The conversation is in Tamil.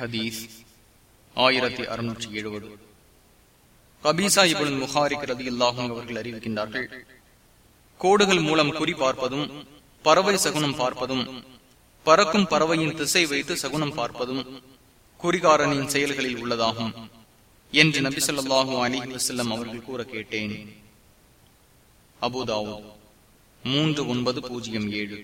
ஹதீஸ் ஆயிரத்தி அறுநூற்றி எழுபது. கபீசா இபுல் முஹாரிக் ரதி இல்லாகும் அவர்கள் அறிவிக்கின்றார்கள் கோடுகள் மூலம் குறி பார்ப்பதும் பறவை சகுனம் பார்ப்பதும் பறக்கும் பறவையின் திசை வைத்து சகுனம் பார்ப்பதும் குறிகாரனின் செயல்களில் உள்ளதாகும் என்று நபி சொல்லாஹு அலி வசல்லம் அவர்கள் கூற கேட்டேன். அபுதாவோ மூன்று ஒன்பது பூஜ்ஜியம் ஏழு.